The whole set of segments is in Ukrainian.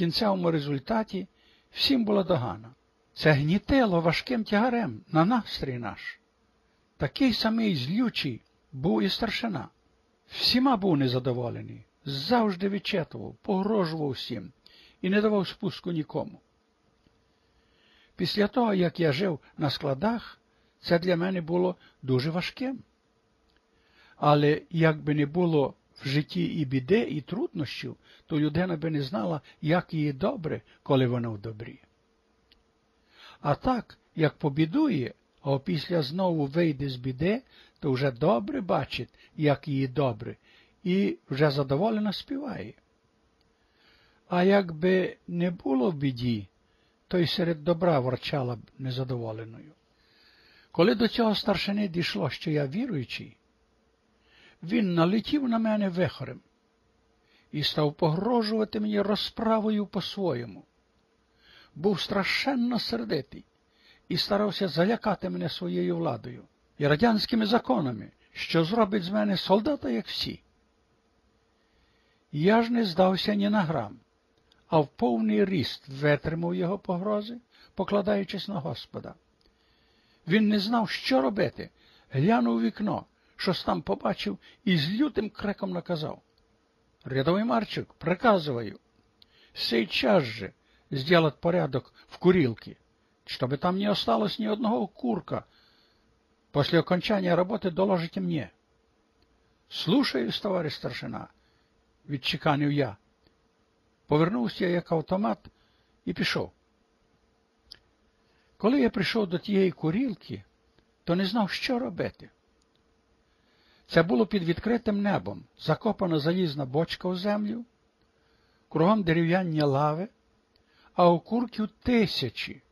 кінцевому результаті всім була догана. Це гнітило важким тягарем на настрій наш. Такий самий злючий був і старшина. Всіма був незадоволений, завжди відчетував, погрожував всім і не давав спуску нікому. Після того, як я жив на складах, це для мене було дуже важким. Але як би не було в житті і біди, і труднощів, то людина би не знала, як їй добре, коли вона в добрі. А так, як побідує, а опісля знову вийде з біди, то вже добре бачить, як їй добре, і вже задоволено співає. А якби не було в біді, то й серед добра ворчала б незадоволеною. Коли до цього старшини дійшло, що я віруючий, він налетів на мене вихорем і став погрожувати мені розправою по-своєму. Був страшенно сердитий і старався залякати мене своєю владою і радянськими законами, що зробить з мене солдата, як всі. Я ж не здався ні на грам, а в повний ріст витримав його погрози, покладаючись на Господа. Він не знав, що робити, глянув вікно, щось там побачив і з лютим криком наказав. Рядовий Марчик, приказываю, сейчас же сделать порядок в курилке, чтобы там не осталось ни одного курка. После окончания работы доложите мне. Слушаюсь, товариш старшина, відчеканив я. Повернувся як автомат і пішов. Коли я прийшов до тієї курілки, то не знав, що робити. Це було під відкритим небом, закопана залізна бочка у землю, кругом дерев'яні лави, а окурків тисячі,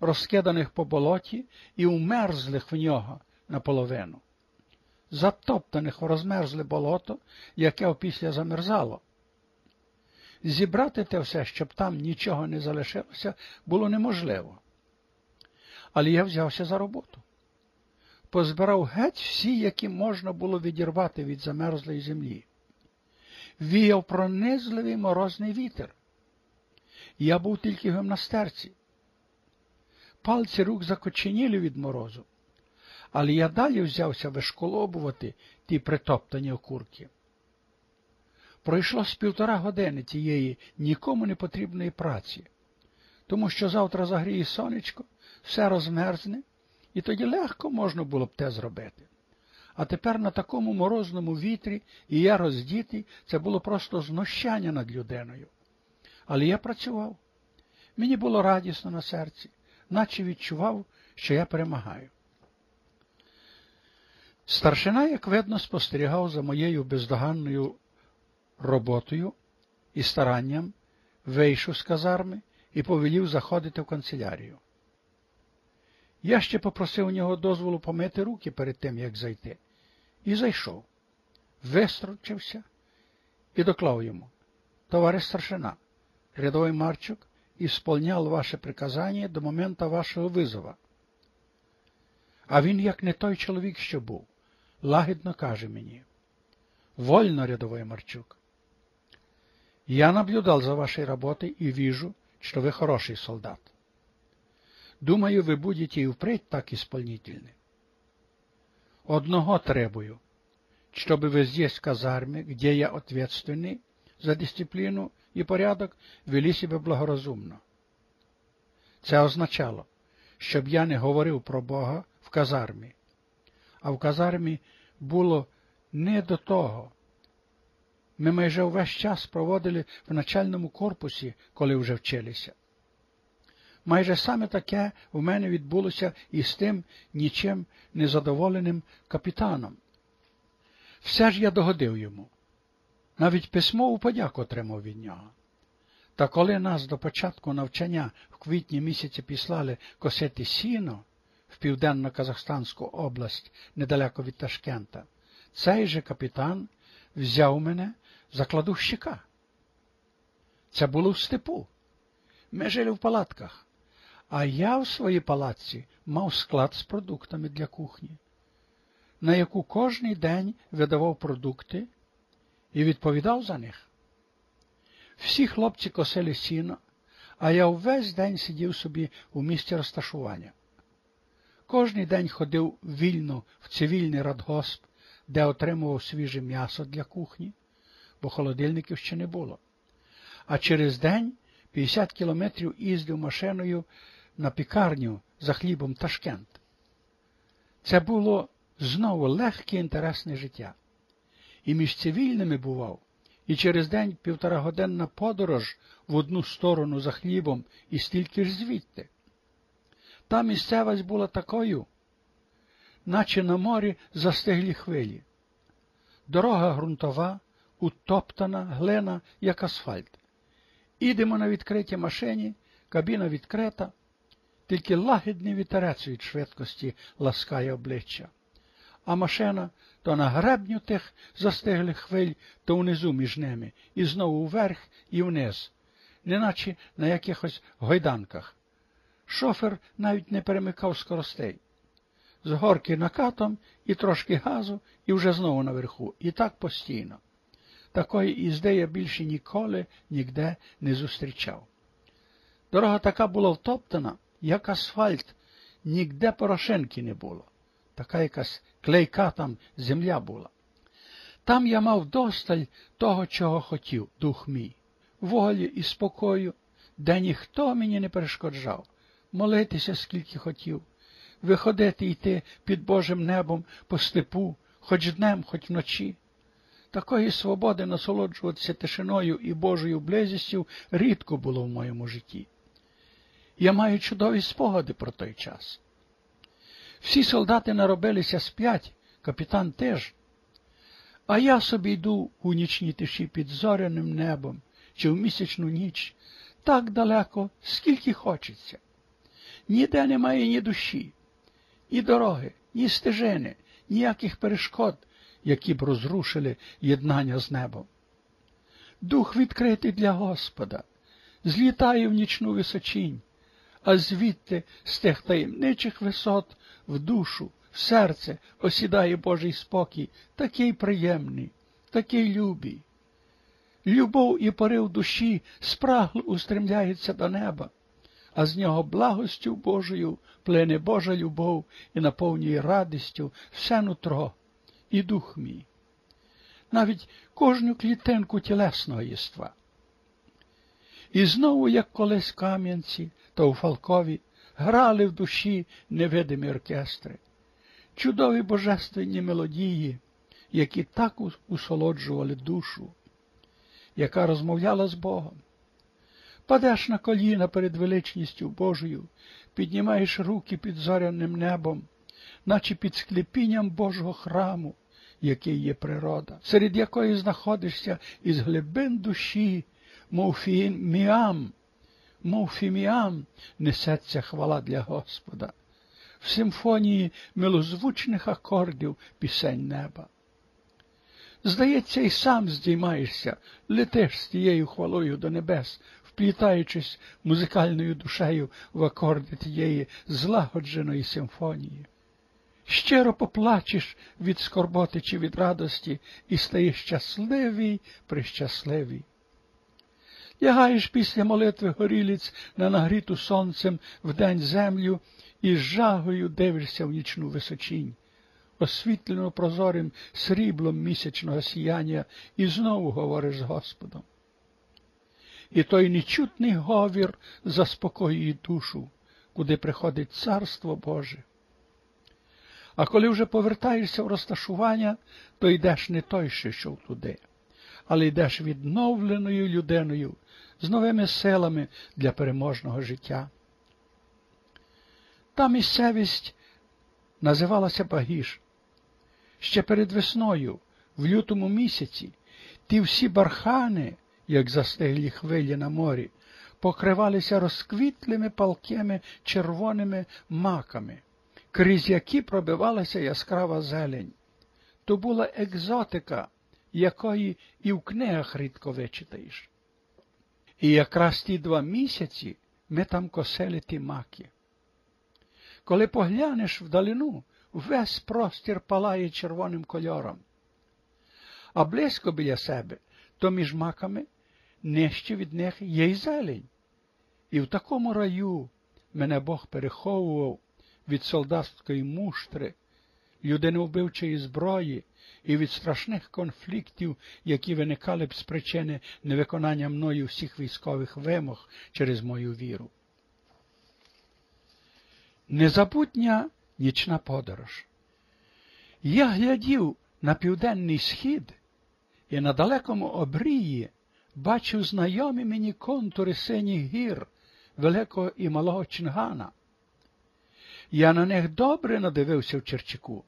розкиданих по болоті і умерзлих в нього наполовину, затоптаних в розмерзле болото, яке опісля замерзало. Зібрати те все, щоб там нічого не залишилося, було неможливо. Але я взявся за роботу позбирав геть всі, які можна було відірвати від замерзлої землі. Віяв пронизливий морозний вітер. Я був тільки в гімнастерці. Пальці рук закоченіли від морозу, але я далі взявся вишколобувати ті притоптані окурки. Пройшло з півтора години тієї нікому не потрібної праці, тому що завтра загріє сонечко, все розмерзне, і тоді легко можна було б те зробити. А тепер на такому морозному вітрі і я роздітий, це було просто знущання над людиною. Але я працював. Мені було радісно на серці, наче відчував, що я перемагаю. Старшина, як видно, спостерігав за моєю бездоганною роботою і старанням, вийшов з казарми і повелів заходити в канцелярію. Я ще попросив у нього дозволу помити руки перед тим, як зайти, і зайшов, вистрочився і доклав йому. Товариш старшина, рядовий Марчук ісполняв ваше приказання до моменту вашого визова. А він, як не той чоловік, що був, лагідно каже мені. Вольно, рядовой Марчук. Я наблюдал за вашей работой и вижу, что вы хороший солдат. Думаю, вы будете и впредь так исполнительны. Одного требую, чтобы вы здесь, в казарме, где я ответственный за дисципліну і порядок, вели себе благорозумно. Це означало, щоб я не говорив про Бога в казармі, а в казармі було не до того. Ми майже увесь час проводили в начальному корпусі, коли вже вчилися. Майже саме таке в мене відбулося і з тим нічим незадоволеним капітаном. Все ж я догодив йому. Навіть письмову подяку отримав від нього. Та коли нас до початку навчання в квітні місяці післали косити сіно в південно-казахстанську область недалеко від Ташкента, цей же капітан взяв мене за кладущика. Це було в степу. Ми жили в палатках. А я в своїй палаці мав склад з продуктами для кухні, на яку кожний день видавав продукти і відповідав за них. Всі хлопці косили сіно, а я увесь день сидів собі у місці розташування. Кожний день ходив вільно в цивільний радгосп, де отримував свіже м'ясо для кухні, бо холодильників ще не було. А через день 50 кілометрів їздив машиною на пікарню за хлібом Ташкент. Це було знову легке інтересне життя. І між цивільними бував, і через день півторагоденна подорож в одну сторону за хлібом і стільки ж звідти. Та місцевість була такою, наче на морі застиглі хвилі. Дорога ґрунтова, утоптана, глина, як асфальт. Ідемо на відкритій машині, кабіна відкрита, тільки лагідний вітерець від швидкості ласкає обличчя. А машина то на гребню тих застиглих хвиль, то внизу між ними, і знову вверх і вниз, неначе на якихось гойданках. Шофер навіть не перемикав скоростей. З горки накатом і трошки газу, і вже знову наверху, і так постійно. Такої їзди я більше ніколи ніде не зустрічав. Дорога така була втоптана, як асфальт, нігде порошенки не було. Така якась клейка там земля була. Там я мав досталь того, чого хотів, дух мій, волі і спокою, де ніхто мені не перешкоджав, молитися скільки хотів, виходити йти під Божим небом по степу, хоч днем, хоч вночі. Такої свободи насолоджуватися тишиною і Божою близістю рідко було в моєму житті. Я маю чудові спогади про той час. Всі солдати наробилися сп'ять, капітан теж. А я собі йду у нічній тиші під зоряним небом чи в місячну ніч, так далеко, скільки хочеться. Ніде немає ні душі, ні дороги, ні стежини, ніяких перешкод, які б розрушили єднання з небом. Дух відкритий для Господа, злітає в нічну височінь, а звідти з тих таємничих висот в душу, в серце осідає Божий спокій, такий приємний, такий любий. Любов і порив душі спрагло устремляється до неба, а з нього благостю Божою плине Божа любов і наповнює радістю все нутро і дух мій, навіть кожну клітинку тілесного єства. І знову, як колись кам'янці та у Фалкові, грали в душі невидимі оркестри, чудові божественні мелодії, які так усолоджували душу, яка розмовляла з Богом. Падеш на коліна перед величністю Божою, піднімаєш руки під зоряним небом, наче під склепінням Божого храму, який є природа, серед якої знаходишся із глибин душі, мов фіміам, мов фіміам, несеться хвала для Господа, в симфонії милозвучних акордів пісень неба. Здається, і сам здіймаєшся, летиш з тією хвалою до небес, вплітаючись музикальною душею в акорди тієї злагодженої симфонії. Щиро поплачеш від скорботи чи від радості і стаєш щасливий, прищасливий. Лягаєш після молитви горілиць на нагріту сонцем в день землю і з жагою дивишся в нічну височінь, освітлено прозорим сріблом місячного сіяння, і знову говориш з Господом. І той нечутний говір заспокоює душу, куди приходить Царство Боже. А коли вже повертаєшся в розташування, то йдеш не той, що йшов туди, але йдеш відновленою людиною, з новими силами для переможного життя. Та місцевість називалася Багіш. Ще перед весною, в лютому місяці, ті всі бархани, як застиглі хвилі на морі, покривалися розквітлими палкими червоними маками, крізь які пробивалася яскрава зелень. То була екзотика, якої і в книгах рідко вичитаєш. І якраз ті два місяці ми там косили ті маки. Коли поглянеш вдалину, весь простір палає червоним кольором, а близько біля себе, то між маками нижче від них є й зелень. І в такому раю мене Бог переховував від солдатської муштри, людиновбивчої зброї і від страшних конфліктів, які виникали б з причини невиконання мною всіх військових вимог через мою віру. Незабутня нічна подорож. Я глядів на південний схід і на далекому обрії бачив знайомі мені контури синіх гір Великого і Малого Чингана. Я на них добре надивився в Черчику,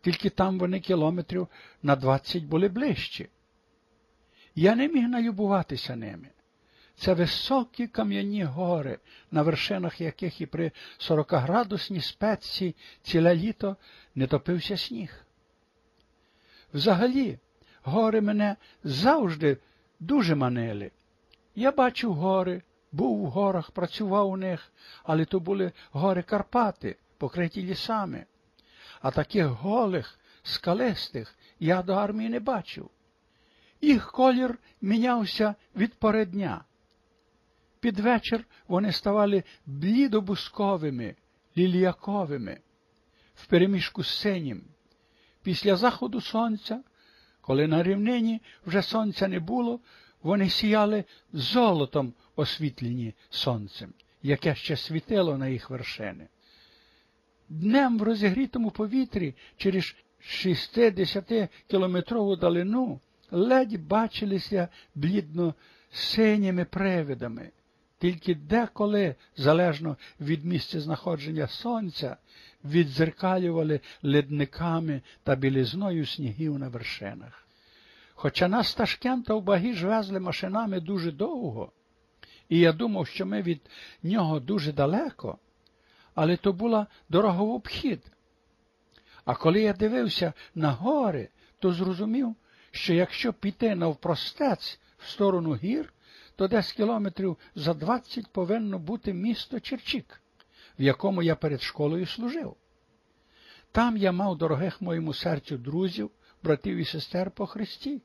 тільки там вони кілометрів на двадцять були ближчі. Я не міг налюбуватися ними. Це високі кам'яні гори, на вершинах яких і при 40-градусній спеці ціле літо не топився сніг. Взагалі, гори мене завжди дуже манили. Я бачив гори, був у горах, працював у них, але то були гори Карпати, покриті лісами. А таких голих, скалистих я до армії не бачив. Їх колір мінявся від пори дня. Під вечір вони ставали блідобусковими, ліліяковими, в переміжку з синім. Після заходу сонця, коли на рівнині вже сонця не було, вони сіяли золотом освітлені сонцем, яке ще світило на їх вершини. Днем в розігрітому повітрі через 60-кілометрову далину ледь бачилися блідно синіми привидами, тільки деколи, залежно від місця знаходження сонця, відзеркалювали ледниками та білізною снігів на вершинах. Хоча нас Ташкента в Багіж везли машинами дуже довго, і я думав, що ми від нього дуже далеко, але то була дорога в обхід. А коли я дивився на гори, то зрозумів, що якщо піти навпростець в сторону гір, то десь кілометрів за двадцять повинно бути місто Черчик, в якому я перед школою служив. Там я мав дорогих моєму серцю друзів, братів і сестер по Христі,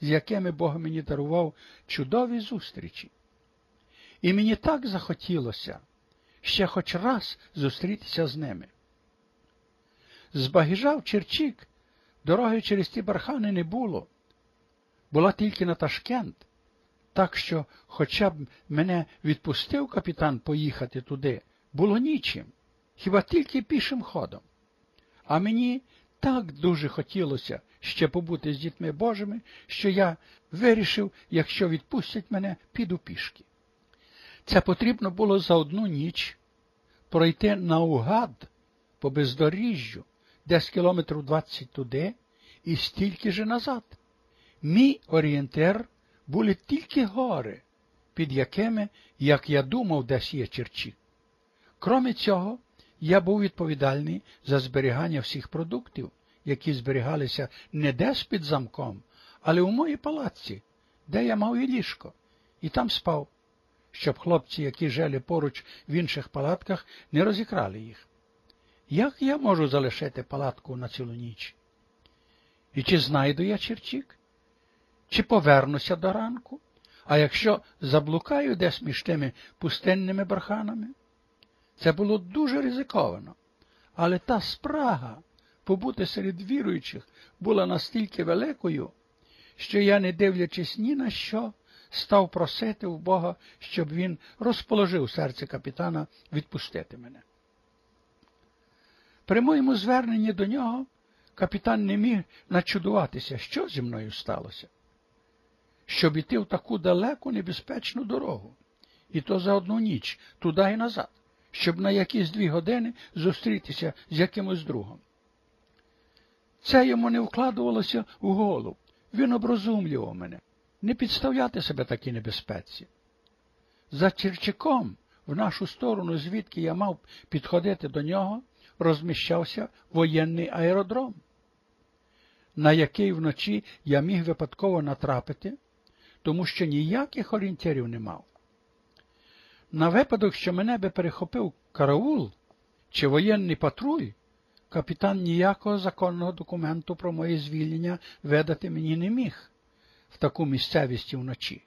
з якими Бог мені дарував чудові зустрічі. І мені так захотілося ще хоч раз зустрітися з ними. З Багіжа Черчик дороги через ті бархани не було, була тільки на Ташкент, так що, хоча б мене відпустив капітан поїхати туди, було нічим, хіба тільки пішим ходом. А мені так дуже хотілося ще побути з дітьми Божими, що я вирішив, якщо відпустять мене, піду пішки. Це потрібно було за одну ніч пройти наугад по бездоріжжю, десь кілометрів 20 туди і стільки же назад. Мій орієнтир були тільки гори, під якими, як я думав, десь є черчі. Кроме цього, я був відповідальний за зберігання всіх продуктів, які зберігалися не десь під замком, але у моїй палаці, де я мав і ліжко, і там спав, щоб хлопці, які жили поруч в інших палатках, не розікрали їх. Як я можу залишити палатку на цілу ніч? І чи знайду я черчик? Чи повернуся до ранку? А якщо заблукаю десь між тими пустинними барханами? Це було дуже ризиковано, але та спрага побути серед віруючих була настільки великою, що я, не дивлячись ні на що, став просити у Бога, щоб він розположив серце капітана відпустити мене. При моєму зверненні до нього капітан не міг начудуватися, що зі мною сталося, щоб іти в таку далеку небезпечну дорогу, і то за одну ніч, туди і назад, щоб на якісь дві години зустрітися з якимось другом. Це йому не вкладувалося у голову. Він оброзумлював мене, не підставляти себе такій небезпеці. За Черчиком, в нашу сторону, звідки я мав підходити до нього, розміщався воєнний аеродром, на який вночі я міг випадково натрапити, тому що ніяких орієнтирів не мав. На випадок, що мене би перехопив караул чи воєнний патруль, капітан ніякого законного документу про моє звільнення видати мені не міг, в таку місцевість вночі.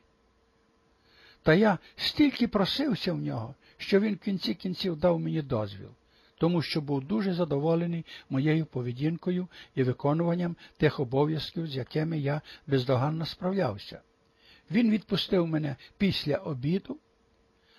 Та я стільки просився в нього, що він в кінці кінців дав мені дозвіл, тому що був дуже задоволений моєю поведінкою і виконуванням тих обов'язків, з якими я бездоганно справлявся. Він відпустив мене після обіду